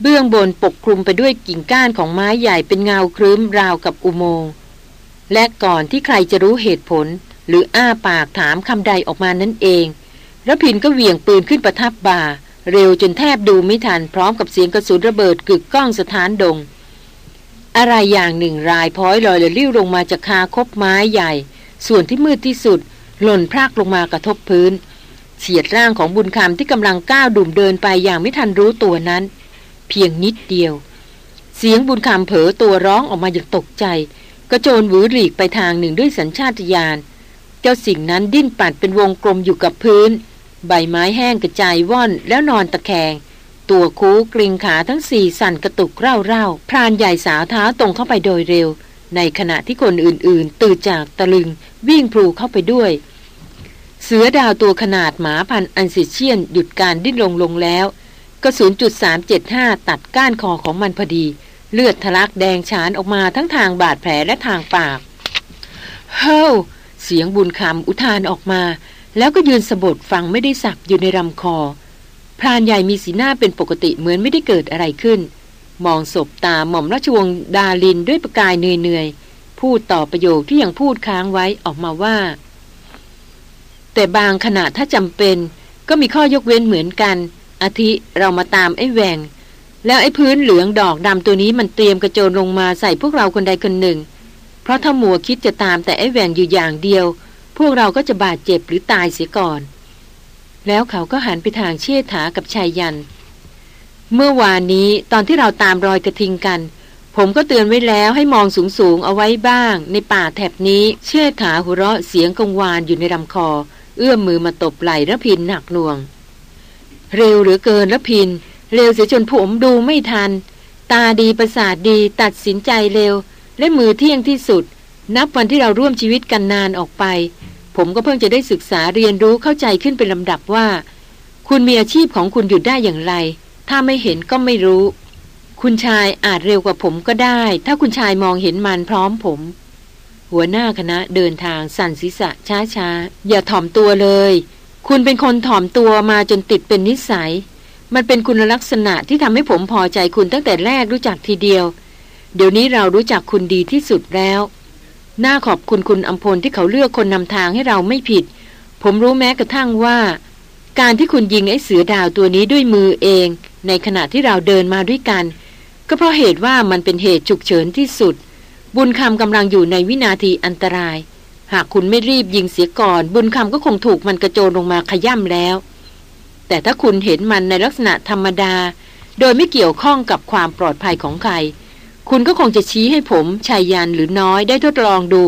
เบื้องบนปกคลุมไปด้วยกิ่งก้านของไม้ใหญ่เป็นเงาครึ้มราวกับอุโมงค์และก่อนที่ใครจะรู้เหตุผล หรืออ้าปากถามคำใดออกมานั่นเองระพินก็เหวี่ยงปืนขึ้นประทับบ่า เร็วจนแทบดูไม่ทันพร้อมกับเสียงกระสุนระเบิดกึกก้องสถานดง อะไรอย่างหนึ่งรายพ้อยลอยและลิ้วลงมาจากคาคบไม้ใหญ่ ส่วนที่มืดที่สุด หล่นพรากลงมากระทบพื้นเฉียดร่างของบุญคำที่กำลังก้าวดุ่มเดินไปอย่างไม่ทันรู้ตัวนั้น เพียงนิดเดียว เสียงบุญคำเผลอตัวร้องออกมาอย่างตกใจ กระโจนหวือหลีกไปทางหนึ่งด้วยสัญชาตญาณเจ้าสิ่งนั้นดิ้นปัดเป็นวงกลมอยู่กับพื้น ใบไม้แห้งกระจายว่อนแล้วนอนตะแคง ตัวคูกริงขาทั้งสี่สั่นกระตุกเร่าๆพรานใหญ่สาวเท้าตรงเข้าไปโดยเร็ว ในขณะที่คนอื่นๆ ตื่นจากตะลึงวิ่งพลูเข้าไปด้วยเสือดาวตัวขนาดหมาพันอันซิเชียนหยุดการดิ้นลงลงแล้ว กระสุนจุด375 ตัดก้านคอของมันพอดี เลือดทะลักแดงฉานออกมาทั้งทางบาดแผลและทางปาก เฮ้าเสียงบุญคำอุทานออกมา แล้วก็ยืนสะบดฟังไม่ได้สักอยู่ในลำคอ พรานใหญ่มีสีหน้าเป็นปกติเหมือนไม่ได้เกิดอะไรขึ้น มองศพตาหม่อมราชวงศ์ดาลินด้วยประกายเหนื่อยๆ พูดต่อประโยคที่ยังพูดค้างไว้ออกมาว่า แต่บางขณะถ้าจำเป็น ก็มีข้อยกเว้นเหมือนกัน อาทิเรามาตามไอ้แหวงแล้วไอ้พื้นเหลืองดอกดำตัวนี้มันเตรียมกระโจนลงมาใส่พวกเราคนใดคนหนึ่ง เพราะถ้ามัวคิดจะตามแต่ไอ้แหวนอยู่อย่างเดียว พวกเราก็จะบาดเจ็บหรือตายเสียก่อน แล้วเขาก็หันไปทางเชี่ยถากับชายยัน เมื่อวานนี้ตอนที่เราตามรอยกระทิงกัน ผมก็เตือนไว้แล้วให้มองสูงๆเอาไว้บ้าง ในป่าแถบนี้เชี่ยถาหัวเราะเสียงกังวานอยู่ในลำคอ เอื้อมมือมาตบไหล่ระพินหนักหน่วง เร็วหลือเกินระพิน เร็วเสียจนผมดูไม่ทัน ตาดีประสาทดีตัดสินใจเร็ว และมือเที่ยงที่สุด นับวันที่เราร่วมชีวิตกันนานออกไป ผมก็เพิ่งจะได้ศึกษาเรียนรู้เข้าใจขึ้นเป็นลำดับว่า คุณมีอาชีพของคุณหยุดได้อย่างไร ถ้าไม่เห็นก็ไม่รู้ คุณชายอาจเร็วกว่าผมก็ได้ ถ้าคุณชายมองเห็นมันพร้อมผม หัวหน้าคณะเดินทางสั่นศีรษะช้าๆอย่าถ่อมตัวเลย คุณเป็นคนถ่อมตัวมาจนติดเป็นนิสัย มันเป็นคุณลักษณะที่ทำให้ผมพอใจคุณตั้งแต่แรกรู้จักทีเดียว เดี๋ยวนี้เรารู้จักคุณดีที่สุดแล้ว น่าขอบคุณคุณอัมพลที่เขาเลือกคนนำทางให้เราไม่ผิด ผมรู้แม้กระทั่งว่า การที่คุณยิงไอ้เสือดาวตัวนี้ด้วยมือเอง ในขณะที่เราเดินมาด้วยกัน ก็เพราะเหตุว่ามันเป็นเหตุฉุกเฉินที่สุด บุญคำกำลังอยู่ในวินาทีอันตราย หากคุณไม่รีบยิงเสียก่อน บุญคำก็คงถูกมันกระโจนลงมาขย่ำแล้ว แต่ถ้าคุณเห็นมันในลักษณะธรรมดา โดยไม่เกี่ยวข้องกับความปลอดภัยของใคร คุณก็คงจะชี้ให้ผมชายยันหรือน้อยได้ทดลองดู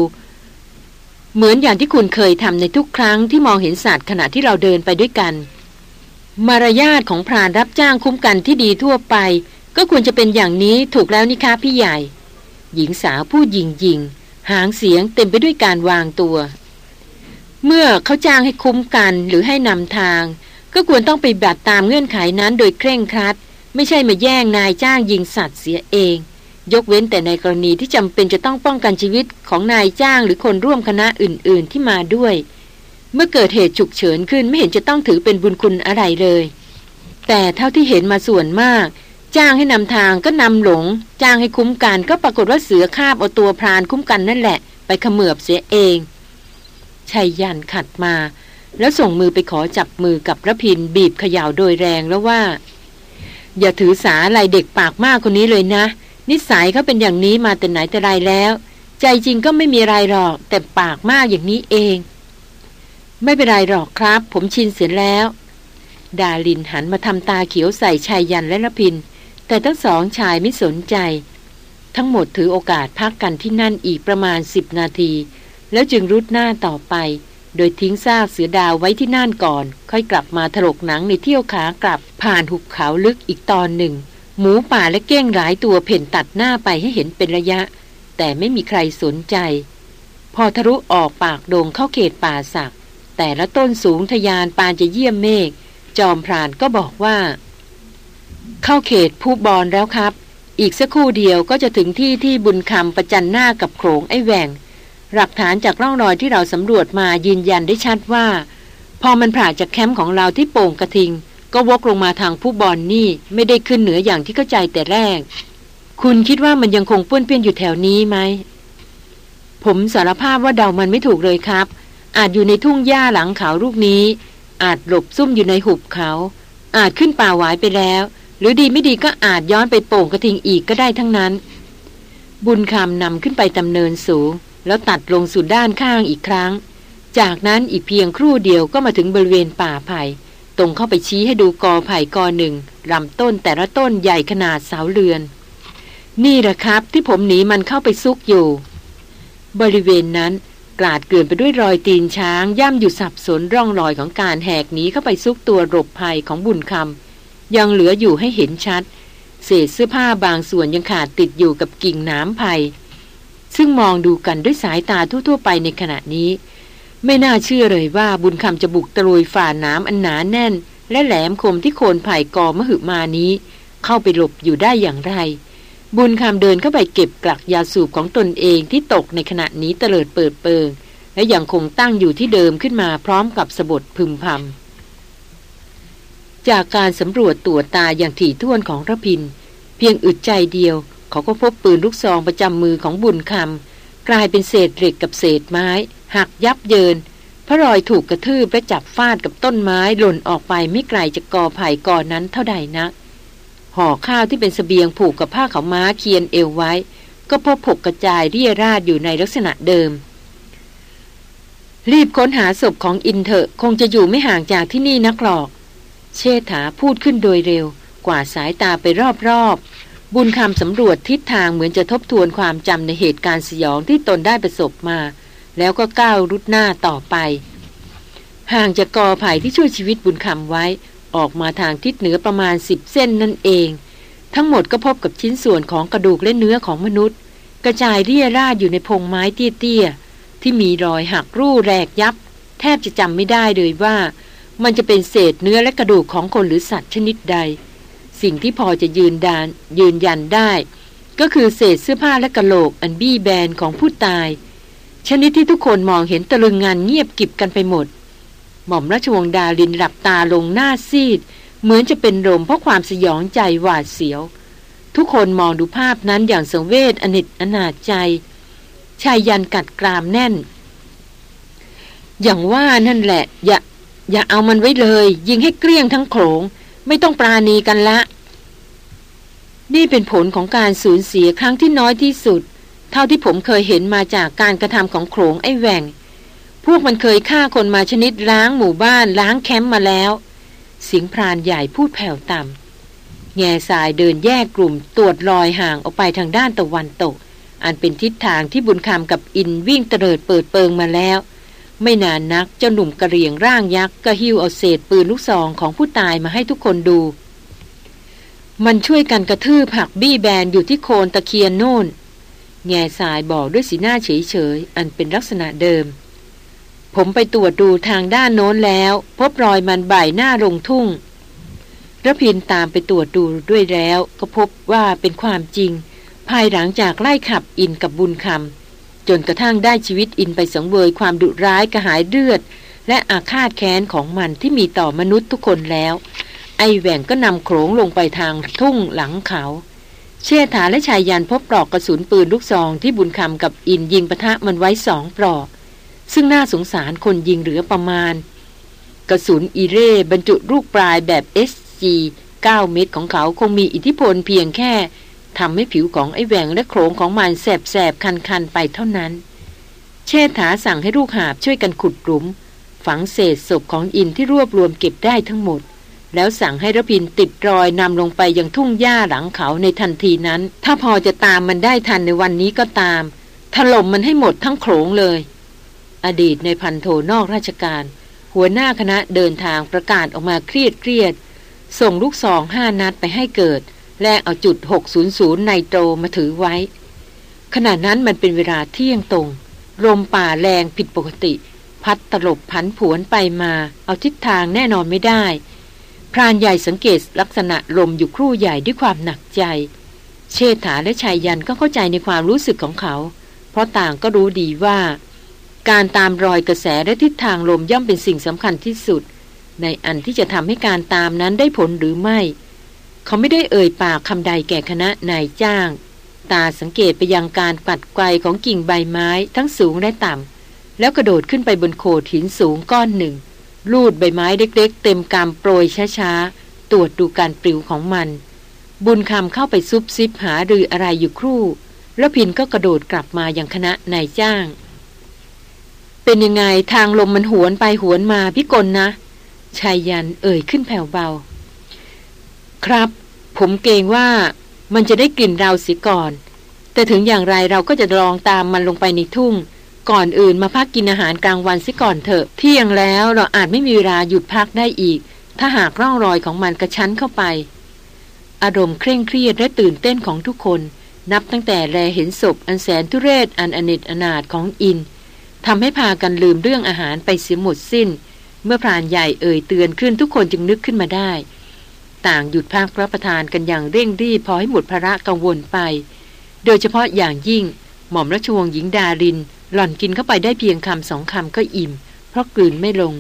เหมือนอย่างที่คุณเคยทำในทุกครั้งที่มองเห็นสัตว์ขณะที่เราเดินไปด้วยกัน มารยาทของพรานรับจ้างคุ้มกันที่ดีทั่วไป ก็ควรจะเป็นอย่างนี้ถูกแล้วนี่คะพี่ใหญ่ หญิงสาวพูดยิงยิง หางเสียงเต็มไปด้วยการวางตัว เมื่อเขาจ้างให้คุ้มกันหรือให้นำทาง ก็ควรต้องไปบัตตามเงื่อนไขนั้นโดยเคร่งครัด ไม่ใช่มาแย่งนายจ้างยิงสัตว์เสียเอง ยกเว้นแต่ในกรณีที่จำเป็นจะต้องป้องกันชีวิตของนายจ้างหรือคนร่วมคณะอื่น ๆ ที่มาด้วย เมื่อเกิดเหตุฉุกเฉินขึ้นไม่เห็นจะต้องถือเป็นบุญคุณอะไรเลย แต่เท่าที่เห็นมาส่วนมาก จ้างให้นำทางก็นำหลง จ้างให้คุ้มกันก็ปรากฏว่าเสือคาบเอาตัวพรานคุ้มกันนั่นแหละ ไปขมือบเสียเองชัยยันขัดมา แล้วส่งมือไปขอจับมือกับระพินบีบเขย่าโดยแรงแล้วว่า อย่าถือสาอะไรเด็กปากมากคนนี้เลยนะ นิสัยเขาเป็นอย่างนี้มาแต่ไหนแต่ไรแล้ว ใจจริงก็ไม่มีอะไรหรอกแต่ปากมากอย่างนี้เอง ไม่เป็นไรหรอกครับ ผมชินเสียแล้ว ดาลินหันมาทำตาเขียวใส่ชายยันและระพิน แต่ทั้งสองชายไม่สนใจ ทั้งหมดถือโอกาสพักกันที่นั่นอีกประมาณสิบนาที แล้วจึงรุดหน้าต่อไป โดยทิ้งซากเสือดาวไว้ที่น่านก่อน ค่อยกลับมาถลกหนังในเที่ยวขากลับผ่านหุบเขาลึกอีกตอนหนึ่ง หมูป่าและเก้งหลายตัวเพ่นตัดหน้าไปให้เห็นเป็นระยะ แต่ไม่มีใครสนใจ พอทะลุออกปากโดงเข้าเขตป่าสักแต่ละต้นสูงทยานปานจะเยี่ยมเมฆจอมพรานก็บอกว่า เข้าเขตผู้บอลแล้วครับ อีกสักครู่เดียวก็จะถึงที่ที่บุญคำประจันหน้ากับโขงไอ้แหวงหลักฐานจากร่องรอยที่เราสำรวจมายืนยันได้ชัดว่า พอมันผ่าจากแคมป์ของเราที่โป่งกระทิง ก็วกลงมาทางผู้บอลนนี่ไม่ได้ขึ้นเหนืออย่างที่เข้าใจแต่แรก คุณคิดว่ามันยังคงป้วนเปี้ยนอยู่แถวนี้ไหมผมสารภาพว่าเดามันไม่ถูกเลยครับ อาจอยู่ในทุ่งหญ้าหลังเขาลูกนี้ อาจหลบซุ่มอยู่ในหุบเขา อาจขึ้นป่าหวายไปแล้ว หรือดีไม่ดีก็อาจย้อนไปโป่งกระทิงอีกก็ได้ทั้งนั้น บุญคำนำขึ้นไปตำเนินสูง แล้วตัดลงสู่ด้านข้างอีกครั้ง จากนั้นอีกเพียงครู่เดียวก็มาถึงบริเวณป่าไผ่ตรงเข้าไปชี้ให้ดูกอไผ่กอหนึ่งลำต้นแต่ละต้นใหญ่ขนาดเสาเรือน นี่แหละครับที่ผมหนีมันเข้าไปซุกอยู่ บริเวณนั้นกลาดเกลื่อนไปด้วยรอยตีนช้าง ย่ำอยู่สับสนร่องรอยของการแหกหนีเข้าไปซุกตัวหลบภัยของบุญคำ ยังเหลืออยู่ให้เห็นชัด เศษเสื้อผ้าบางส่วนยังขาดติดอยู่กับกิ่งน้ำไผ่ซึ่งมองดูกันด้วยสายตาทั่วๆไปในขณะนี้ ไม่น่าเชื่อเลยว่าบุญคำจะบุกตะลุยฝ่าน้ำอันหนาแน่น และแหลมคมที่โคนไผ่กอมหึมานี้ เข้าไปหลบอยู่ได้อย่างไร บุญคำเดินเข้าไปเก็บกลักยาสูบของตนเองที่ตกในขณะนี้เตลิดเปิดเปิงและยังคงตั้งอยู่ที่เดิมขึ้นมาพร้อมกับสะบดพึมพำ จากการสำรวจตัวตาอย่างถี่ถ้วนของระพิน เพียงอึดใจเดียว เขาก็พบปืนลูกซองประจำมือของบุญคำกลายเป็นเศษเหล็กกับเศษไม้ หักยับเยินพระรอยถูกกระทืบและจับฟาดกับต้นไม้หล่นออกไปไม่ไกลจากกอไผ่ก่อนนั้นเท่าใดนัก ห่อข้าวที่เป็นสเสบียงผูกกับผ้าขาม้าเคียนเอวไว้ ก็พบผกกระจายเรียราดอยู่ในลักษณะเดิม รีบค้นหาศพของอินเถอะคงจะอยู่ไม่ห่างจากที่นี่นักหรอก เชษฐาพูดขึ้นโดยเร็ว กว่าสายตาไปรอบๆ บุญคำสำรวจทิศทางเหมือนจะทบทวนความจำในเหตุการณ์สยองที่ตนได้ประสบมา แล้วก็ก้าวรุดหน้าต่อไป ห่างจากกอไผ่ที่ช่วยชีวิตบุญคำไว้ ออกมาทางทิศเหนือประมาณสิบเส้นนั่นเอง ทั้งหมดก็พบกับชิ้นส่วนของกระดูกและเนื้อของมนุษย์ กระจายเรี่ยราดอยู่ในพงไม้เตี้ยๆที่มีรอยหักรูแรกยับ แทบจะจำไม่ได้เลยว่า มันจะเป็นเศษเนื้อและกระดูกของคนหรือสัตว์ชนิดใด สิ่งที่พอจะยืนดานยืนยันได้ ก็คือเศษเสื้อผ้าและกระโหลกอันบี้แบนของผู้ตาย ชนิดที่ทุกคนมองเห็นตะลึงงานเงียบกิบกันไปหมด หม่อมราชวงศ์ดาลินหลับตาลงหน้าซีด เหมือนจะเป็นลมเพราะความสยองใจหวาดเสียว ทุกคนมองดูภาพนั้นอย่างสังเวชอนิจอนาจใจชายยันกัดกรามแน่น อย่างว่านั่นแหละ อย่า อย่าเอามันไว้เลย ยิงให้เกลี้ยงทั้งโขง ไม่ต้องปราณีกันละ นี่เป็นผลของการสูญเสียครั้งที่น้อยที่สุด เท่าที่ผมเคยเห็นมาจากการกระทำของโขงไอ้แหวงพวกมันเคยฆ่าคนมาชนิดล้างหมู่บ้านล้างแคมป์มาแล้วสิงพรานใหญ่พูดแผ่วต่ำแง่สายเดินแยกกลุ่มตรวจรอยห่างออกไปทางด้านตะวันตก อันเป็นทิศทางที่บุญคำกับอินวิ่งเตลิดเปิดเปิงมาแล้ว ไม่นานนักเจ้าหนุ่มกระเรียงร่างยักษ์ก็หิ้วเอาเศษปืนลูกซองของผู้ตายมาให้ทุกคนดู มันช่วยกันกระทืบผักบี้แบนอยู่ที่โคนตะเคียนโน่น แง่สายบอกด้วยสีหน้าเฉยๆอันเป็นลักษณะเดิม ผมไปตรวจดูทางด้านโน้นแล้ว พบรอยมันใบหน้าลงทุ่งระพินตามไปตรวจดูด้วยแล้ว ก็พบว่าเป็นความจริง ภายหลังจากไล่ขับอินกับบุญคำ จนกระทั่งได้ชีวิตอินไปสังเวยความดุร้ายกระหายเลือด และอาฆาตแค้นของมันที่มีต่อมนุษย์ทุกคนแล้ว ไอแหว่งก็นำโขงลงไปทางทุ่งหลังเขา เชษฐาและชายยันพบปลอกกระสุนปืนลูกซองที่บุญคำกับอินยิงปะทะมันไว้สองปลอก ซึ่งน่าสงสารคนยิงเหลือประมาณ กระสุนอีเร่บรรจุลูกปลายแบบ SG 9 เม็ดของเขาคงมีอิทธิพลเพียงแค่ ทำให้ผิวของไอ้แหวงและโครงของมันแสบๆ คันๆ ไปเท่านั้น เชษฐาสั่งให้ลูกหาบช่วยกันขุดหลุม ฝังเศษศพของอินที่รวบรวมเก็บได้ทั้งหมด แล้วสั่งให้ระพินติดรอยนำลงไปยังทุ่งหญ้าหลังเขาในทันทีนั้น ถ้าพอจะตามมันได้ทันในวันนี้ก็ตาม ถล่มมันให้หมดทั้งโขลงเลย อดีตในพันโทนอกราชการ หัวหน้าคณะเดินทางประกาศออกมาเครียดเครียด ส่งลูกซองห้านัดไปให้เกิด และเอาจุด 600ในโตรมาถือไว้ ขณะนั้นมันเป็นเวลาเที่ยงตรงลมป่าแรงผิดปกติ พัดตลบผันผวนไปมา เอาทิศทางแน่นอนไม่ได้ พรานใหญ่สังเกตลักษณะลมอยู่ครู่ใหญ่ด้วยความหนักใจ เชษฐาและชายยันก็เข้าใจในความรู้สึกของเขา เพราะต่างก็รู้ดีว่า การตามรอยกระแสและทิศทางลมย่อมเป็นสิ่งสำคัญที่สุด ในอันที่จะทำให้การตามนั้นได้ผลหรือไม่ เขาไม่ได้เอ่ยปากคำใดแก่คณะนายจ้าง ตาสังเกตไปยังการปัดไกวของกิ่งใบไม้ทั้งสูงและต่ำ แล้วกระโดดขึ้นไปบนโขดหินสูงก้อนหนึ่ง ลูดใบไม้เล็กๆ เต็มกำโปรยช้าๆ ตรวจดูการปลิวของมัน บุญคำเข้าไปซุบซิบหาหรืออะไรอยู่ครู่ แล้วพินก็กระโดดกลับมาอย่างคณะนายจ้าง เป็นยังไงทางลมมันหวนไปหวนมาพี่กลนะชายยันเอ่ยขึ้นแผ่วเบา ครับ ผมเกรงว่ามันจะได้กลิ่นเราเสียก่อน แต่ถึงอย่างไรเราก็จะลองตามมันลงไปในทุ่ง ก่อนอื่นมาพักกินอาหารกลางวันเสียก่อนเถอะ เที่ยงแล้วเราอาจไม่มีเวลาหยุดพักได้อีก ถ้าหากร่องรอยของมันกระชั้นเข้าไป อารมณ์เคร่งเครียดและตื่นเต้นของทุกคน นับตั้งแต่แลเห็นศพอันแสนทุเรศอันอเนจอนาถของอินทำให้พากันลืมเรื่องอาหารไปเสียหมดสิ้น เมื่อพรานใหญ่เอ่ยเตือนขึ้นทุกคนจึงนึกขึ้นมาได้ ต่างหยุดพักรับประทานกันอย่างเร่งรีบพอให้หมดภาระกังวลไป โดยเฉพาะอย่างยิ่ง หม่อมราชวงศ์หญิงดาริน หล่อนกินเข้าไปได้เพียงคำสองคำก็อิ่ม เพราะกลืนไม่ลง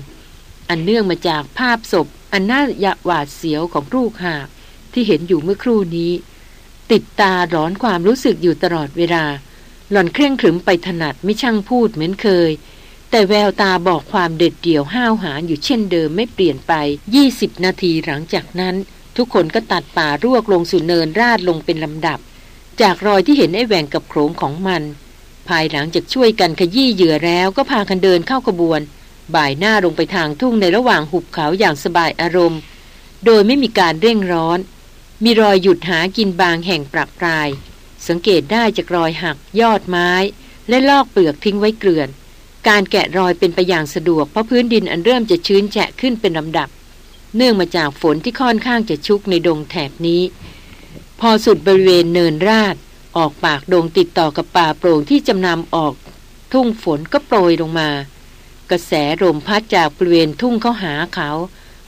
อันเนื่องมาจากภาพศพ อันน่าหยะหวาดเสียวของลูกหาที่เห็นอยู่เมื่อครู่นี้ ติดตาร้อนความรู้สึกอยู่ตลอดเวลา หล่อนเคร่งขรึมไปถนัดไม่ช่างพูดเหมือนเคย แต่แววตาบอกความเด็ดเดี่ยวห้าวหาญอยู่เช่นเดิมไม่เปลี่ยนไป 20 นาทีหลังจากนั้น ทุกคนก็ตัดป่ารวกลงสู่เนินราดลงเป็นลำดับ จากรอยที่เห็นไอ้แหว่งกับโขงของมัน ภายหลังจากช่วยกันขยี้เหยื่อแล้วก็พากันเดินเข้าขบวน บ่ายหน้าลงไปทางทุ่งในระหว่างหุบเขาอย่างสบายอารมณ์ โดยไม่มีการเร่งร้อน มีรอยหยุดหากินบางแห่งปรับปลาย สังเกตได้จากรอยหักยอดไม้ และลอกเปลือกทิ้งไว้เกลื่อน การแกะรอยเป็นไปอย่างสะดวกเพราะพื้นดินอันเริ่มจะชื้นแฉะขึ้นเป็นลำดับ เนื่องมาจากฝนที่ค่อนข้างจะชุกในดงแถบนี้ พอสุดบริเวณเนินราดออกปากดงติดต่อกับป่าโปร่งที่จำนำออก ทุ่งฝนก็โปรยลงมา กระแสลมพัดจากบริเวณทุ่งเข้าหาเขา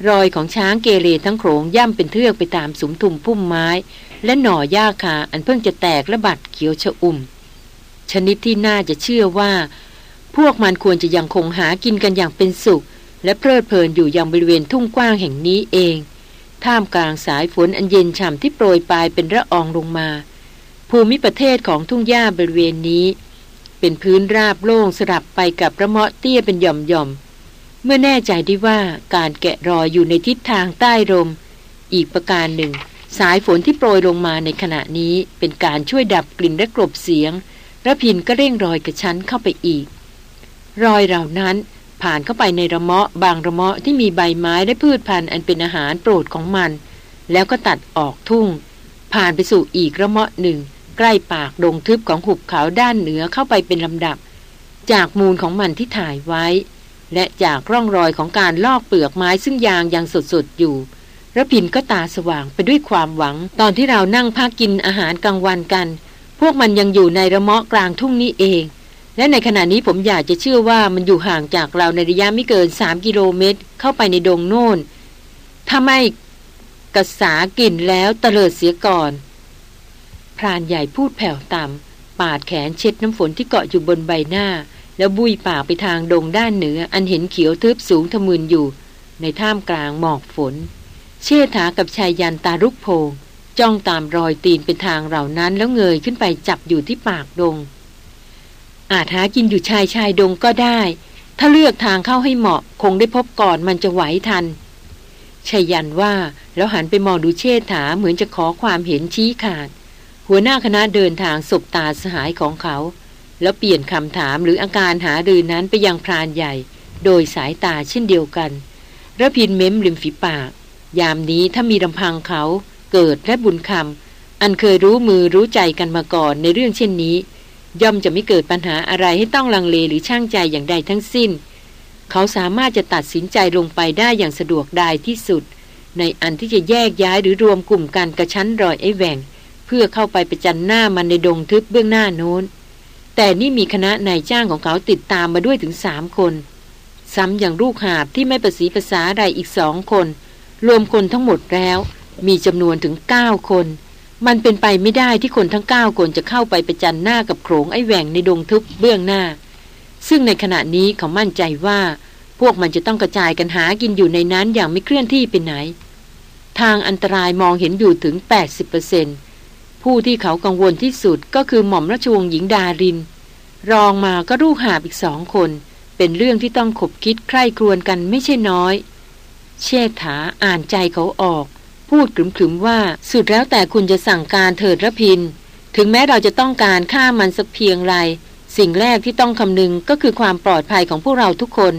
รอยของช้างเกเรทั้งโขงย่ำเป็นเทือกไปตามสุมทุมพุ่มไม้ และหน่อหญ้าคาอันเพิ่งจะแตกและบัดเขียวชะอุ่ม ชนิดที่น่าจะเชื่อว่า พวกมันควรจะยังคงหากินกันอย่างเป็นสุข และเพลิดเพลินอยู่ยังบริเวณทุ่งกว้างแห่งนี้เอง ท่ามกลางสายฝนอันเย็นฉ่ำที่โปรยปลายเป็นระอองลงมา ภูมิประเทศของทุ่งหญ้าบริเวณนี้ เป็นพื้นราบโล่งสลับไปกับระเมาะเตี้ยเป็นหย่อมๆ เมื่อแน่ใจได้ว่าการแกะรอยอยู่ในทิศทางใต้ลมอีกประการหนึ่ง สายฝนที่โปรยลงมาในขณะนี้เป็นการช่วยดับกลิ่นและกลบเสียงระพินก็เร่งรอยกระชั้นเข้าไปอีก รอยเหล่านั้นผ่านเข้าไปในระเมาะบางระเมาะที่มีใบไม้และพืชพันธุ์อันเป็นอาหารโปรดของมัน แล้วก็ตัดออกทุ่ง ผ่านไปสู่อีกระเมาะหนึ่ง ใกล้ปากดงทึบของหุบเขาด้านเหนือเข้าไปเป็นลำดับ จากมูลของมันที่ถ่ายไว้ และจากร่องรอยของการลอกเปลือกไม้ซึ่งยางยังสดๆอยู่ระพินก็ตาสว่างไปด้วยความหวัง ตอนที่เรานั่งพักกินอาหารกลางวันกัน พวกมันยังอยู่ในระเมาะกลางทุ่งนี้เอง และในขณะนี้ผมอยากจะเชื่อว่ามันอยู่ห่างจากเราในระยะไม่เกินสามกิโลเมตร เข้าไปในดงโน่น ถ้าไม่กระสากลิ่นแล้วเตลิดเสียก่อน พรานใหญ่พูดแผ่วต่ำปาดแขนเช็ดน้ำฝนที่เกาะอยู่บนใบหน้า แล้วบุยปากไปทางดงด้านเหนือ อันเห็นเขียวทึบสูงทะมึนอยู่ ในท่ามกลางหมอกฝน เชี่ถากับชายยันตาลุกโพงจ้องตามรอยตีนเป็นทางเหล่านั้นแล้วเงยขึ้นไปจับอยู่ที่ปากดง อาจหากินอยู่ชายชายดงก็ได้ ถ้าเลือกทางเข้าให้เหมาะคงได้พบก่อนมันจะไหวทันชายันว่าแล้วหันไปมองดูเชษฐาเหมือนจะขอความเห็นชี้ขาด หัวหน้าคณะเดินทางสบตาสหายของเขา แล้วเปลี่ยนคำถามหรืออาการหาดือนั้นไปยังพรานใหญ่ โดยสายตาเช่นเดียวกันระพินเม้มริมฝีปาก ยามนี้ถ้ามีลำพังเขา เกิดและบุญคำอันเคยรู้มือรู้ใจกันมาก่อนในเรื่องเช่นนี้ ย่อมจะไม่เกิดปัญหาอะไรให้ต้องลังเลหรือช่างใจอย่างใดทั้งสิ้น เขาสามารถจะตัดสินใจลงไปได้อย่างสะดวกได้ที่สุด ในอันที่จะแยกย้ายหรือรวมกลุ่มกันกระชั้นรอยไอ้แหว่ง เพื่อเข้าไปประจันหน้ามันในดงทึบเบื้องหน้าโน้น แต่นี่มีคณะนายจ้างของเขาติดตามมาด้วยถึงสามคน ซ้ำอย่างลูกหาบที่ไม่ประสีภาษาใดอีกสองคน รวมคนทั้งหมดแล้ว มีจำนวนถึงเก้าคน มันเป็นไปไม่ได้ที่คนทั้งเก้าคนจะเข้าไปประจันหน้ากับโขงไอ้แหว่งในดงทึบเบื้องหน้า ซึ่งในขณะนี้เขามั่นใจว่าพพวกมันจะต้องกระจายกันหากินอยู่ในนั้นอย่างไม่เคลื่อนที่ไปไหน ทางอันตรายมองเห็นอยู่ถึง 80%ผู้ที่เขากังวลที่สุดก็คือหม่อมราชวงศ์หญิงดาริน รองมาก็ลูกหาบอีกสองคน เป็นเรื่องที่ต้องขบคิดใคร่ครวญกันไม่ใช่น้อย เชษฐาอ่านใจเขาออก พูดขึมๆว่า สุดแล้วแต่คุณจะสั่งการเถิดระพิน ถึงแม้เราจะต้องการฆ่ามันสักเพียงไร สิ่งแรกที่ต้องคำนึงก็คือความปลอดภัยของพวกเราทุกคน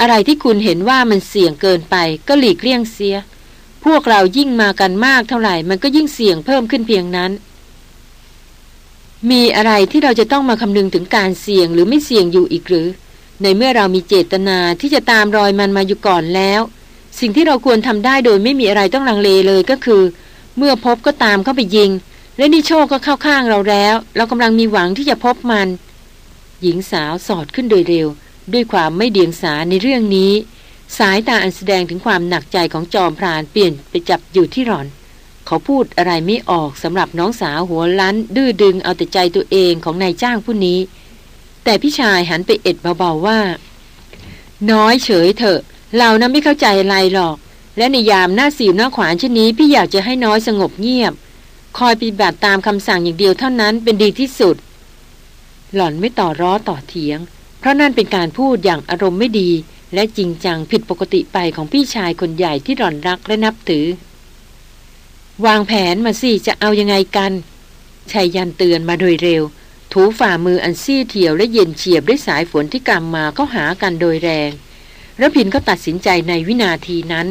อะไรที่คุณเห็นว่ามันเสี่ยงเกินไป ก็หลีกเลี่ยงเสีย พวกเรายิ่งมากันมากเท่าไหร่มันก็ยิ่งเสี่ยงเพิ่มขึ้นเพียงนั้น มีอะไรที่เราจะต้องมาคำนึงถึงการเสี่ยงหรือไม่เสี่ยงอยู่อีกหรือ ในเมื่อเรามีเจตนาที่จะตามรอยมันมาอยู่ก่อนแล้ว สิ่งที่เราควรทำได้โดยไม่มีอะไรต้องลังเลเลยก็คือ เมื่อพบก็ตามเข้าไปยิง และนี่โชคก็เข้าข้างเราแล้ว เรากำลังมีหวังที่จะพบมัน หญิงสาวสอดขึ้นโดยเร็ว ด้วยความไม่เดียงสาในเรื่องนี้ สายตาอันแสดงถึงความหนักใจของจอมพรานเปลี่ยนไปจับอยู่ที่หลอน เขาพูดอะไรไม่ออกสำหรับน้องสาวหัวลั้นดื้อดึงเอาแต่ใจตัวเองของนายจ้างผู้นี้ แต่พี่ชายหันไปเอ็ดเบาๆว่า น้อยเฉยเถอะ เรานะไม่เข้าใจอะไรหรอก และในยามหน้าสิวหน้าขวานเช่นนี้พี่อยากจะให้น้อยสงบเงียบ คอยปฏิบัติตามคำสั่งอย่างเดียวเท่านั้นเป็นดีที่สุด หล่อนไม่ต่อร้อต่อเถียง เพราะนั่นเป็นการพูดอย่างอารมณ์ไม่ดี และจริงจังผิดปกติไปของพี่ชายคนใหญ่ที่หล่อนรักและนับถือ วางแผนมาสิจะเอายังไงกันชายยันเตือนมาโดยเร็ว ถูฝ่ามืออันซี่เถียวและเย็นเฉียบด้วยสายฝนที่กำมาเข้าหากันโดยแรง ระพินก็ตัดสินใจในวินาทีนั้น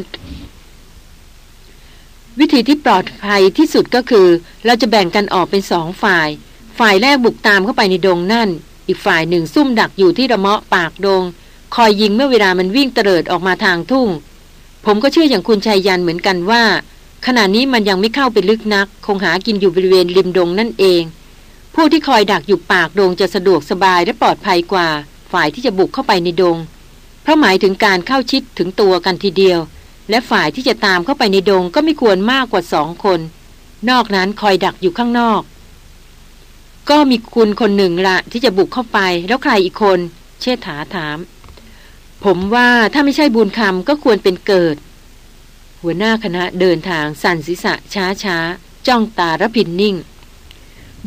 วิธีที่ปลอดภัยที่สุดก็คือ เราจะแบ่งกันออกเป็นสองฝ่าย ฝ่ายแรกบุกตามเข้าไปในดงนั่น อีกฝ่ายหนึ่งซุ่มดักอยู่ที่ระเมาะปากดง คอยยิงเมื่อเวลามันวิ่งเตลิดออกมาทางทุ่ง ผมก็เชื่ออย่างคุณชายยันเหมือนกันว่า ขณะนี้มันยังไม่เข้าไปลึกนัก คงหากินอยู่บริเวณริมดงนั่นเองผู้ที่คอยดักอยู่ปากดงจะสะดวกสบายและปลอดภัยกว่า ฝ่ายที่จะบุกเข้าไปในดง เพราะหมายถึงการเข้าชิดถึงตัวกันทีเดียว และฝ่ายที่จะตามเข้าไปในดงก็ไม่ควรมากกว่าสองคน นอกนั้นคอยดักอยู่ข้างนอก ก็มีคุณคนหนึ่งละที่จะบุกเข้าไปแล้วใครอีกคน เชษฐาถาม ผมว่าถ้าไม่ใช่บุญคำก็ควรเป็นเกิด หัวหน้าคณะเดินทางสั่นศีรษะช้าช้าจ้องตาระพินนิ่ง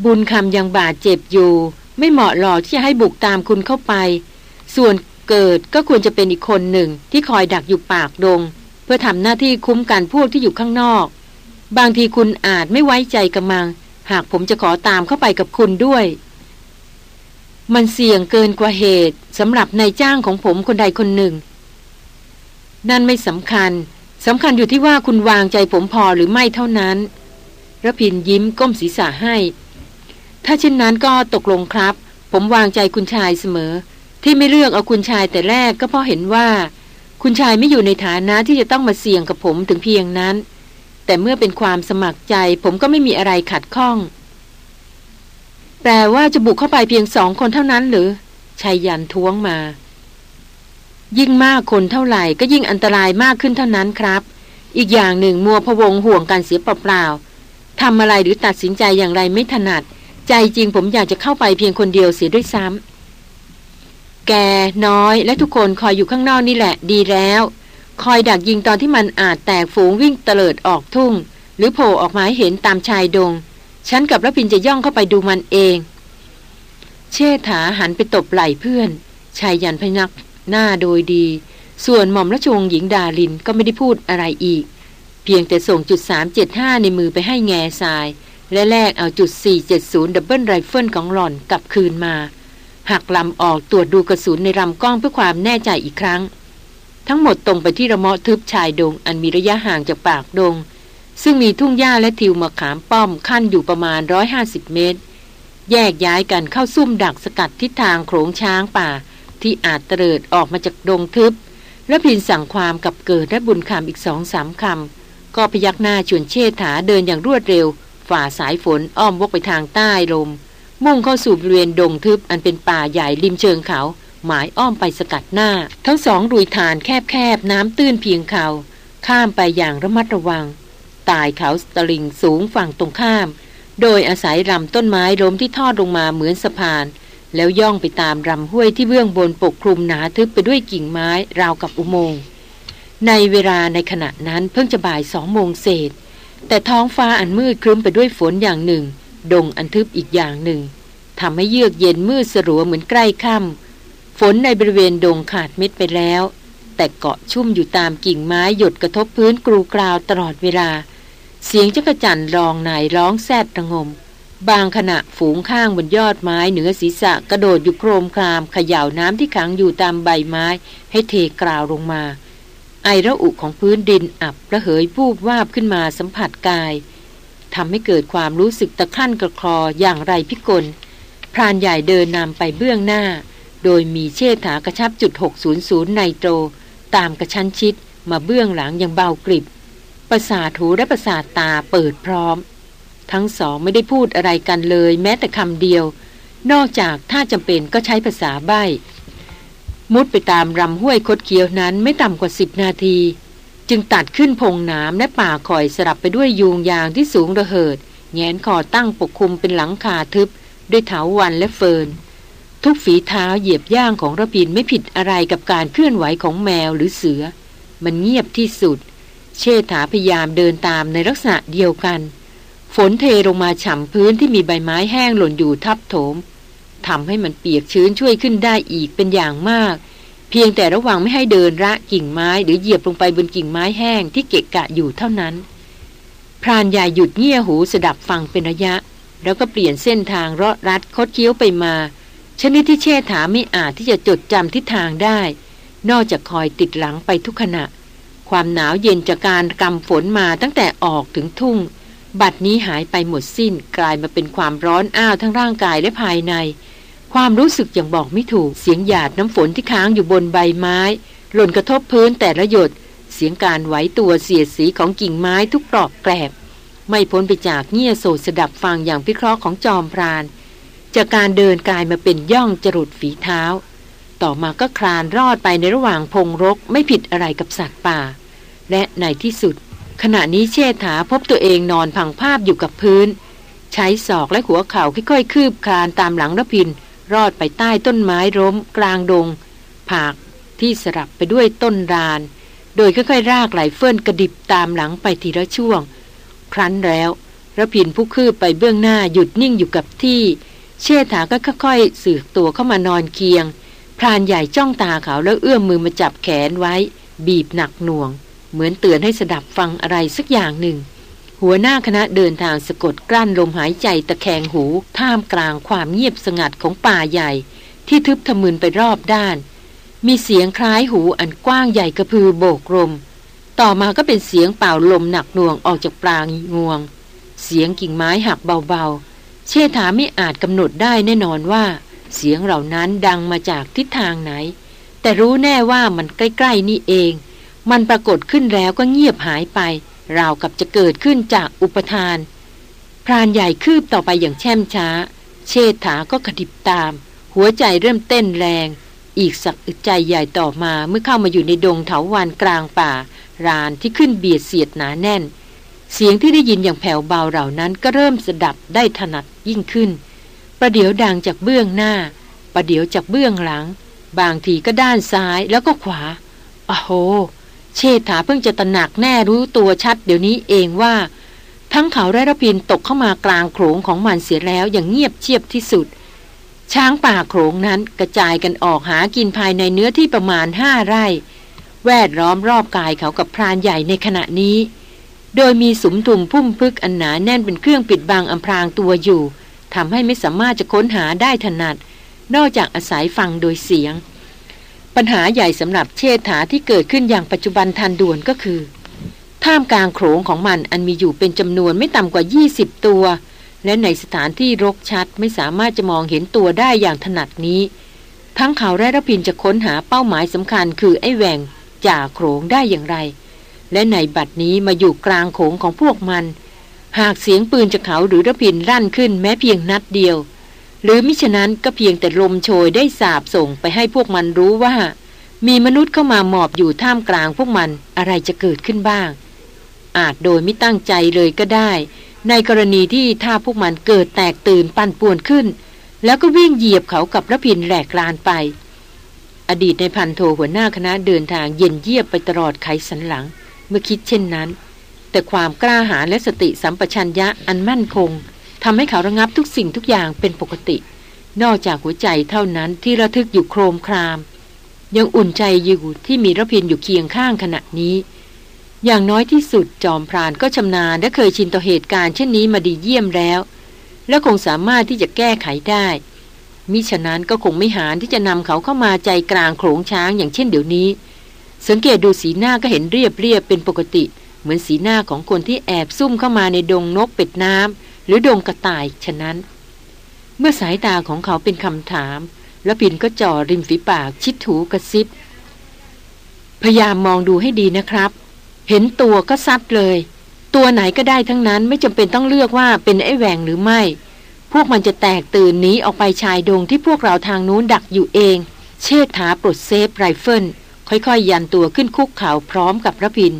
บุญคำยังบาดเจ็บอยู่ ไม่เหมาะหรอกที่จะให้บุกตามคุณเข้าไป ส่วน เกิดก็ควรจะเป็นอีกคนหนึ่งที่คอยดักอยู่ปากดง เพื่อทำหน้าที่คุ้มกันพวกที่อยู่ข้างนอก บางทีคุณอาจไม่ไว้ใจกำมัง หากผมจะขอตามเข้าไปกับคุณด้วย มันเสี่ยงเกินกว่าเหตุสำหรับนายจ้างของผมคนใดคนหนึ่ง นั่นไม่สำคัญสำคัญอยู่ที่ว่าคุณวางใจผมพอหรือไม่เท่านั้นระพินยิ้มก้มศีรษะให้ ถ้าเช่นนั้นก็ตกลงครับ ผมวางใจคุณชายเสมอ ที่ไม่เลือกเอาคุณชายแต่แรกก็เพราะเห็นว่า คุณชายไม่อยู่ในฐานะที่จะต้องมาเสี่ยงกับผมถึงเพียงนั้น แต่เมื่อเป็นความสมัครใจ ผมก็ไม่มีอะไรขัดข้อง แปลว่าจะบุกเข้าไปเพียงสองคนเท่านั้นหรือชายยันท้วงมา ยิ่งมากคนเท่าไหร่ก็ยิ่งอันตรายมากขึ้นเท่านั้นครับ อีกอย่างหนึ่งมัวพะวงห่วงการเสียเปล่าๆทำอะไรหรือตัดสินใจอย่างไรไม่ถนัด ใจจริงผมอยากจะเข้าไปเพียงคนเดียวเสียด้วยซ้ำ แกน้อย และทุกคนคอยอยู่ข้างนอกนี่แหละ ดีแล้ว คอยดักยิงตอนที่มันอาจแตกฝูงวิ่งเตลิดออกทุ่ง หรือโผล่ออกมาให้เห็นตามชายดง ฉันกับรพินทร์จะย่องเข้าไปดูมันเอง เชษฐาหันไปตบไหล่เพื่อน ไชยยันต์พยักหน้าโดยดี ส่วนหม่อมราชวงศ์หญิงดารินก็ไม่ได้พูดอะไรอีก เพียงแต่ส่งจุด375 ในมือไปให้แง่ทราย และแลกเอาจุด470 double rifle ของหล่อนกลับคืนมา หักลำออกตรวจดูกระสุนในลำกล้องเพื่อความแน่ใจอีกครั้ง ทั้งหมดตรงไปที่ระมาะทึบชายดง อันมีระยะห่างจากปากดง ซึ่งมีทุ่งหญ้าและทิวมะขามป้อมขั้นอยู่ประมาณ 150 เมตร แยกย้ายกันเข้าซุ่มดักสกัดทิศทางโขงช้างป่า ที่อาจเตริดออกมาจากดงทึบ และพินสั่งความกับเกิดและบุญคำอีกสองสามคำก็พยักหน้าชวนเชษฐาเดินอย่างรวดเร็ว ฝ่าสายฝนอ้อมวกไปทางใต้ลม มุ่งเข้าสู่บริเวณดงทึบอันเป็นป่าใหญ่ริมเชิงเขา หมายอ้อมไปสกัดหน้า ทั้งสองรุยฐานแคบๆน้ำตื้นเพียงเขา ข้ามไปอย่างระมัดระวังตายเขาสตลิงสูงฝั่งตรงข้าม โดยอาศัยลำต้นไม้ล้มที่ทอดลงมาเหมือนสะพาน แล้วย่องไปตามรำห้วยที่เบื้องบนปกคลุมหนาทึบไปด้วยกิ่งไม้ราวกับอุโมงค์ในเวลาในขณะนั้นเพิ่งจะบ่ายสองโมงเศษ แต่ท้องฟ้าอันมืดครึ้มไปด้วยฝนอย่างหนึ่ง ดงอันทึบอีกอย่างหนึ่งทำให้เยือกเย็นมืดสลัวเหมือนใกล้ค่ำฝนในบริเวณดงขาดเม็ดไปแล้ว แต่เกาะชุ่มอยู่ตามกิ่งไม้หยดกระทบพื้นกรูกราวตลอดเวลา เสียงจักจั่นรองนายร้องแซดระงม บางขณะฝูงข้างบนยอดไม้เหนือศีรษะกระโดดอยู่โครมครามเขย่าน้ำที่ขังอยู่ตามใบไม้ ให้เทกราวลงมา ไอระอุของพื้นดินอับระเหยวูบวาบขึ้นมาสัมผัสกาย ทำให้เกิดความรู้สึกตะขั้นกระคลออย่างไรพิกล พรานใหญ่เดินนำไปเบื้องหน้า โดยมีเชษฐากระชับจุด 600 ไนโตร ตามกระชั้นชิดมาเบื้องหลังอย่างเบากริบ ประสาทหูและประสาทตาเปิดพร้อม ทั้งสองไม่ได้พูดอะไรกันเลยแม้แต่คำเดียว นอกจากถ้าจำเป็นก็ใช้ภาษาใบ้ มุดไปตามรำห้วยคดเคี้ยวนั้นไม่ต่ำกว่าสิบนาที จึงตัดขึ้นพงน้ำและป่าคอยสลับไปด้วยยูงยางที่สูงระเหิดแงนคอตั้งปกคลุมเป็นหลังคาทึบ ด้วยเถาวันและเฟินทุกฝีเท้าเหยียบย่างของระพินไม่ผิดอะไรกับการเคลื่อนไหวของแมวหรือเสือ มันเงียบที่สุด เชษฐาพยายามเดินตามในลักษณะเดียวกัน ฝนเทลงมาฉ่ำพื้นที่มีใบไม้แห้งหล่นอยู่ทับโถมทำให้มันเปียกชื้นช่วยขึ้นได้อีกเป็นอย่างมาก พียงแต่ระวังไม่ให้เดินระกิ่งไม้หรือเหยียบลงไปบนกิ่งไม้แห้งที่เกะกะอยู่เท่านั้น พรานใหญ่หยุดเงี่ยหูสดับฟังเป็นระยะ แล้วก็เปลี่ยนเส้นทางเลาะรัดคดเคี้ยวไปมา ชนิดที่เช่ถาไม่อาจที่จะจดจำทิศทางได้ นอกจากคอยติดหลังไปทุกขณะ ความหนาวเย็นจากการกำฝนมาตั้งแต่ออกถึงทุ่ง บัดนี้หายไปหมดสิ้นกลายมาเป็นความร้อนอ้าวทั้งร่างกายและภายใน ความรู้สึกอย่างบอกไม่ถูก เสียงหยาดน้ำฝนที่ค้างอยู่บนใบไม้ หล่นกระทบพื้นแต่ละหยด เสียงการไหวตัวเสียดสีของกิ่งไม้ทุกปลอกแกลบ ไม่พ้นไปจากเงี่ยโสดสดับฟังอย่างพิเคราะห์ของจอมพราน จากการเดินกลายมาเป็นย่องจรดฝีเท้า ต่อมาก็คลานรอดไปในระหว่างพงรกไม่ผิดอะไรกับสัตว์ป่า และในที่สุด ขณะนี้เชษฐาพบตัวเองนอนพังภาพอยู่กับพื้น ใช้ศอกและหัวเข่าค่อยๆคืบคลานตามหลังระพิน รอดไปใต้ต้นไม้ร้มกลางดง ผากที่สลับไปด้วยต้นราน โดยค่อยๆ รากไหลเฟื่อนกระดิบตามหลังไปทีละช่วง ครั้นแล้วระพินผู้คืบไปเบื้องหน้าหยุดนิ่งอยู่กับที่ เชษฐาก็ค่อยๆสืกตัวเข้ามานอนเคียง พรานใหญ่จ้องตาเขาแล้วเอื้อมมือมาจับแขนไว้ บีบหนักหน่วง เหมือนเตือนให้สดับฟังอะไรสักอย่างหนึ่ง หัวหน้าคณะเดินทางสะกดกลั้นลมหายใจตะแคงหู ท่ามกลางความเงียบสงัดของป่าใหญ่ ที่ทึบทะมึนไปรอบด้าน มีเสียงคล้ายหูอันกว้างใหญ่กระพือโบกลม ต่อมาก็เป็นเสียงเป่าลมหนักหน่วงออกจากปลางงวง เสียงกิ่งไม้หักเบาๆ เชษฐาไม่อาจกำหนดได้แน่นอนว่า เสียงเหล่านั้นดังมาจากทิศทางไหน แต่รู้แน่ว่ามันใกล้ๆนี่เอง มันปรากฏขึ้นแล้วก็เงียบหายไป ราวกับจะเกิดขึ้นจากอุปทาน พรานใหญ่คืบต่อไปอย่างแช่มช้า เชษฐาก็ขดิบตาม หัวใจเริ่มเต้นแรง อีกสักอึดใจใหญ่ต่อมาเมื่อเข้ามาอยู่ในดงเถาวันกลางป่า รานที่ขึ้นเบียดเสียดหนาแน่น เสียงที่ได้ยินอย่างแผ่วเบาเหล่านั้นก็เริ่มสดับได้ถนัดยิ่งขึ้น ประเดี๋ยวดังจากเบื้องหน้า ประเดี๋ยวจากเบื้องหลัง บางทีก็ด้านซ้ายแล้วก็ขวาอ้โห เชษฐาเพิ่งจะตระหนักแน่รู้ตัวชัดเดี๋ยวนี้เองว่า ทั้งเขาและระพินตกเข้ามากลางโขงของมันเสียแล้วอย่างเงียบเชียบที่สุด ช้างป่าโขงนั้นกระจายกันออกหากินภายในเนื้อที่ประมาณห้าไร่ แวดล้อมรอบกายเขากับพรานใหญ่ในขณะนี้ โดยมีสุมทุมพุ่มพึกอันหนาแน่นเป็นเครื่องปิดบังอำพรางตัวอยู่ทำให้ไม่สามารถจะค้นหาได้ถนัด นอกจากอาศัยฟังโดยเสียง ปัญหาใหญ่สำหรับเชษฐาที่เกิดขึ้นอย่างปัจจุบันทันด่วนก็คือ ท่ามกลางโขงของมันอันมีอยู่เป็นจำนวนไม่ต่ำกว่า 20 ตัว และในสถานที่รกชัดไม่สามารถจะมองเห็นตัวได้อย่างถนัดนี้ ทั้งเขาและรพินจะค้นหาเป้าหมายสำคัญคือไอ้แหวงจ่าโขงได้อย่างไร และในบัดนี้มาอยู่กลางโขงของพวกมัน หากเสียงปืนจากเขาหรือรพินรั่นขึ้นแม้เพียงนัดเดียว หรือมิฉะนั้นก็เพียงแต่ลมโชยได้สาบส่งไปให้พวกมันรู้ว่า มีมนุษย์เข้ามาหมอบอยู่ท่ามกลางพวกมันอะไรจะเกิดขึ้นบ้าง อาจโดยไม่ตั้งใจเลยก็ได้ ในกรณีที่ถ้าพวกมันเกิดแตกตื่นปั่นป่วนขึ้น แล้วก็วิ่งเหยียบเขากับระพินแหลกลานไป อดีตในพันโทหัวหน้าคณะเดินทางเย็นเยียบไปตลอดไขสันหลัง เมื่อคิดเช่นนั้น แต่ความกล้าหาญและสติสัมปชัญญะอันมั่นคง ทำให้เขาระงับทุกสิ่งทุกอย่างเป็นปกติ นอกจากหัวใจเท่านั้นที่ระทึกอยู่โครมคราม ยังอุ่นใจอยู่ที่มีระพินอยู่เคียงข้างขณะนี้ อย่างน้อยที่สุดจอมพรานก็ชำนาญและเคยชินต่อเหตุการณ์เช่นนี้มาดีเยี่ยมแล้ว และคงสามารถที่จะแก้ไขได้ มิฉะนั้นก็คงไม่หานที่จะนำเขาเข้ามาใจกลางโขลงช้างอย่างเช่นเดี๋ยวนี้ สังเกตดูสีหน้าก็เห็นเรียบเรียบเป็นปกติ เหมือนสีหน้าของคนที่แอบซุ่มเข้ามาในดงนกเป็ดน้ำ หรือดงกระต่ายฉะนั้น เมื่อสายตาของเขาเป็นคำถาม แล้วปินก็จ่อริมฝีปากชิดถูกระซิบ พยายามมองดูให้ดีนะครับ เห็นตัวก็ซัดเลย ตัวไหนก็ได้ทั้งนั้นไม่จำเป็นต้องเลือกว่าเป็นไอ้แหวงหรือไม่ พวกมันจะแตกตื่นหนีออกไปชายดงที่พวกเราทางนู้นดักอยู่เอง เชษฐาปลด safe ไรเฟิลค่อยๆยันตัวขึ้นคุกเข่าพร้อมกับรพินทร์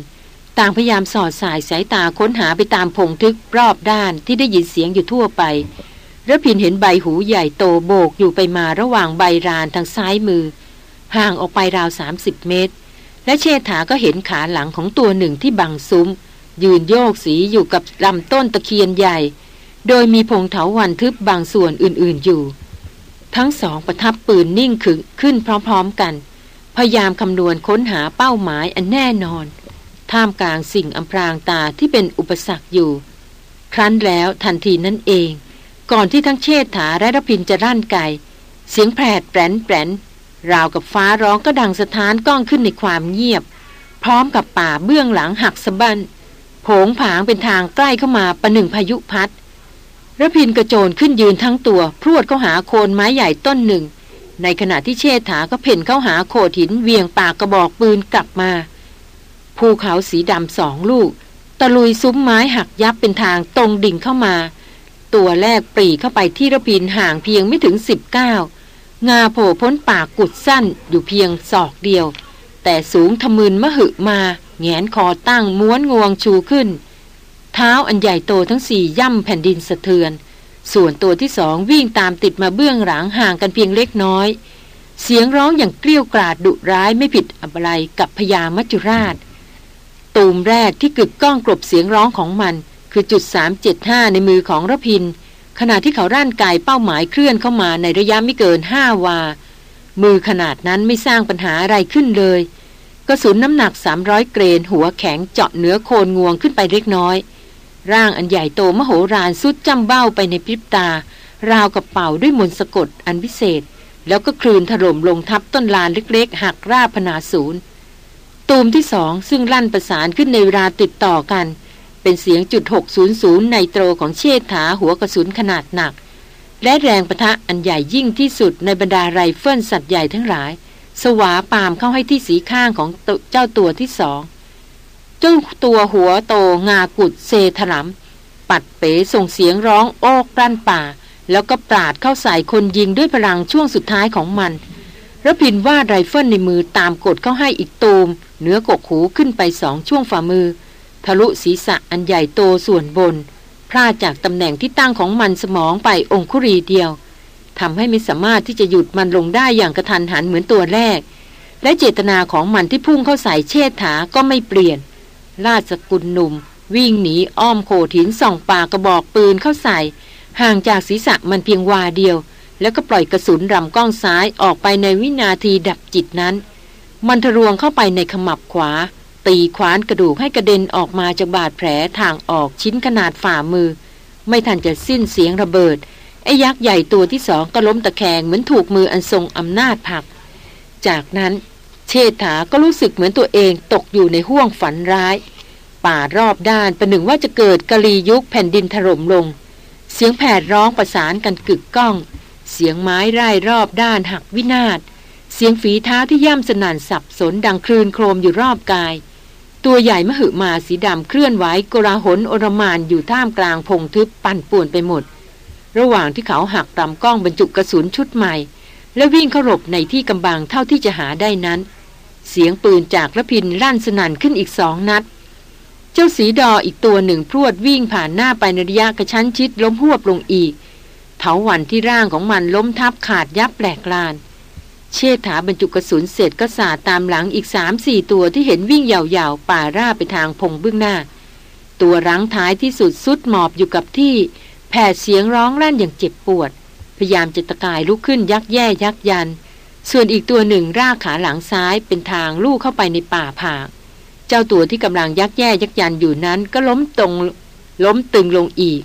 ต่างพยายามสอดส่ายสายตาค้นหาไปตามพงทึบรอบด้านที่ได้ยินเสียงอยู่ทั่วไป ระพินเห็นใบหูใหญ่โตโบกอยู่ไปมาระหว่างใบรานทางซ้ายมือ ห่างออกไปราว 30 เมตร และเชษฐาก็เห็นขาหลังของตัวหนึ่งที่บังซุ้ม ยืนโยกสีอยู่กับลำต้นตะเคียนใหญ่ โดยมีพงเถาวัลย์ทึบบางส่วนอื่นๆอยู่ ทั้งสองประทับปืนนิ่งขึงขึ้นพร้อมๆกัน พยายามคำนวณค้นหาเป้าหมายอันแน่นอน ท่ามกลางสิ่งอำพรางตาที่เป็นอุปสรรคอยู่ ครั้นแล้วทันทีนั่นเอง ก่อนที่ทั้งเชษฐาและรพินจะร่านไกเสียงแผดแปรนแปรนราวกับฟ้าร้องก็ดังสะท้านก้องขึ้นในความเงียบ พร้อมกับป่าเบื้องหลังหักสะบันโผงผางเป็นทางใกล้เข้ามาประหนึ่งพายุพัดระพินกระโจนขึ้นยืนทั้งตัว พรวดเข้าหาโคนไม้ใหญ่ต้นหนึ่ง ในขณะที่เชษฐาก็เพ่นเข้าหาโขดหินเวียงปากกระบอกปืนกลับมา ภูเขาสีดำสองลูก ตะลุยซุ้มไม้หักยับเป็นทางตรงดิ่งเข้ามา ตัวแรกปรีเข้าไปที่ระพินห่างเพียงไม่ถึงสิบก้างาโผล่พ้นปากกุดสั้นอยู่เพียงศอกเดียว แต่สูงทะมึนมะหึมา แงนคอตั้งม้วนงวงชูขึ้น เท้าอันใหญ่โตทั้งสี่ย่ำแผ่นดินสะเทือน ส่วนตัวที่สองวิ่งตามติดมาเบื้องหลังห่างกันเพียงเล็กน้อยเสียงร้องอย่างเกลี้ยกล่อดดุร้ายไม่ผิดอะไรกับพญามัจจุราช ตูมแรกที่กึกก้องกลบเสียงร้องของมัน คือจุด 375 ในมือของระพิน ขณะที่เขาร่านกายเป้าหมายเคลื่อนเข้ามาในระยะไม่เกินห้าวา มือขนาดนั้นไม่สร้างปัญหาอะไรขึ้นเลย กระสุนน้ำหนัก 300 เกรน หัวแข็งเจาะเหนือโคนงวงขึ้นไปเล็กน้อย ร่างอันใหญ่โตมโหฬารทรุดจ้ำเบ้าไปในพริบตา ราวกับเป่าด้วยมนต์สะกดอันพิเศษ แล้วก็ครืนถล่มลงทับต้นลานเล็กๆหักราบพนาศูนย์ ตูมที่สองซึ่งลั่นประสานขึ้นในเวลาติดต่อกัน เป็นเสียงจุด600ไนโตรของเชษฐาหัวกระสุนขนาดหนัก และแรงปะทะอันใหญ่ยิ่งที่สุดในบรรดาไรเฟิลสัตว์ใหญ่ทั้งหลาย สวาปามเข้าให้ที่สีข้างของเจ้าตัวที่สองเจ้าตัวหัวโตงากุดเซถลำปัดเป๋ส่งเสียงร้องโอกลั่นป่า แล้วก็ปราดเข้าใส่คนยิงด้วยพลังช่วงสุดท้ายของมันรพินทร์วาดไรเฟิลในมือตามกดเข้าให้อีกตูม เหนือกกหูขึ้นไปสองช่วงฝ่ามือ ทะลุศีรษะอันใหญ่โตส่วนบน พลาดจากตำแหน่งที่ตั้งของมันสมองไปองคุลีเดียวทำให้ไม่สามารถที่จะหยุดมันลงได้อย่างกระทันหันเหมือนตัวแรก และเจตนาของมันที่พุ่งเข้าใส่เชษฐาก็ไม่เปลี่ยน ราชกุลหนุ่ม วิ่งหนีอ้อมโขดหินส่องปากกระบอกปืนเข้าใส่ ห่างจากศีรษะมันเพียงวาเดียว แล้วก็ปล่อยกระสุนรำกล้องซ้ายออกไปในวินาทีดับจิตนั้น มันทะลวงเข้าไปในขมับขวา ตีขวานกระดูกให้กระเด็นออกมาจากบาดแผลทางออกชิ้นขนาดฝ่ามือ ไม่ทันจะสิ้นเสียงระเบิด ไอ้ยักษ์ใหญ่ตัวที่สองก็ล้มตะแคงเหมือนถูกมืออันทรงอำนาจผัก จากนั้นเชษฐาก็รู้สึกเหมือนตัวเองตกอยู่ในห้วงฝันร้าย ป่ารอบด้านประหนึ่งว่าจะเกิดกะลียุคแผ่นดินถล่มลง เสียงแผดร้องประสานกันกึกก้อง เสียงไม้ไร่รอบด้านหักวินาศ เสียงฝีเท้าที่ย่ำสนั่นสับสนดังคลื่นโครมอยู่รอบกาย ตัวใหญ่มหึมาสีดำเคลื่อนไหวกราหนอรมานอยู่ท่ามกลางพงทึบปั่นป่วนไปหมด ระหว่างที่เขาหักตำกล้องบรรจุกระสุนชุดใหม่ และวิ่งเข้ารบในที่กำบังเท่าที่จะหาได้นั้น เสียงปืนจากระพินลั่นสนั่นขึ้นอีกสองนัด เจ้าสีดออีกตัวหนึ่งพรวดวิ่งผ่านหน้าไปในระยะกระชั้นชิดล้มหวบลงอีกทถาวันที่ร่างของมันล้มทับขาดยับแหลกลาน เชษฐาบรรจุกระสุนเสร็จก็สาดตามหลังอีกสามสี่ตัวที่เห็นวิ่งยาวๆ ป่าร่าไปทางพงเบื้องหน้า ตัวรั้งท้ายที่สุดสุดหมอบอยู่กับที่ แผดเสียงร้องลั่นอย่างเจ็บปวด พยายามจะตะกายลุกขึ้นยักแย่ยักยัน ส่วนอีกตัวหนึ่งรากขาหลังซ้ายเป็นทางลู่เข้าไปในป่าผากเจ้าตัวที่กำลังยักแย่ยักยันอยู่นั้นก็ล้มตรงล้มตึงลงอีก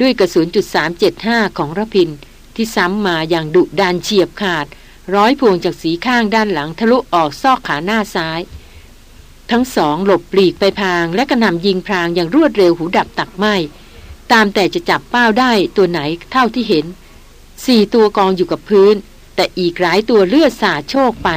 ด้วยกระสุนจุด375ของระพินที่ซ้ำมาอย่างดุดันเฉียบขาด ร้อยพวงจากสีข้างด้านหลังทะลุออกซอกขาหน้าซ้าย ทั้งสองหลบปลีกไปพางและกระหน่ำยิงพรางอย่างรวดเร็วหูดับตักไหมตามแต่จะจับเป้าได้ตัวไหนเท่าที่เห็นสี่ตัวกองอยู่กับพื้น แต่อีกหลายตัวเลือดสาดโชกไป